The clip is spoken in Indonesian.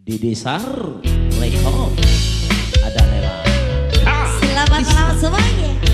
di Desar Lekong ada Nela. Selamat malam semuanya.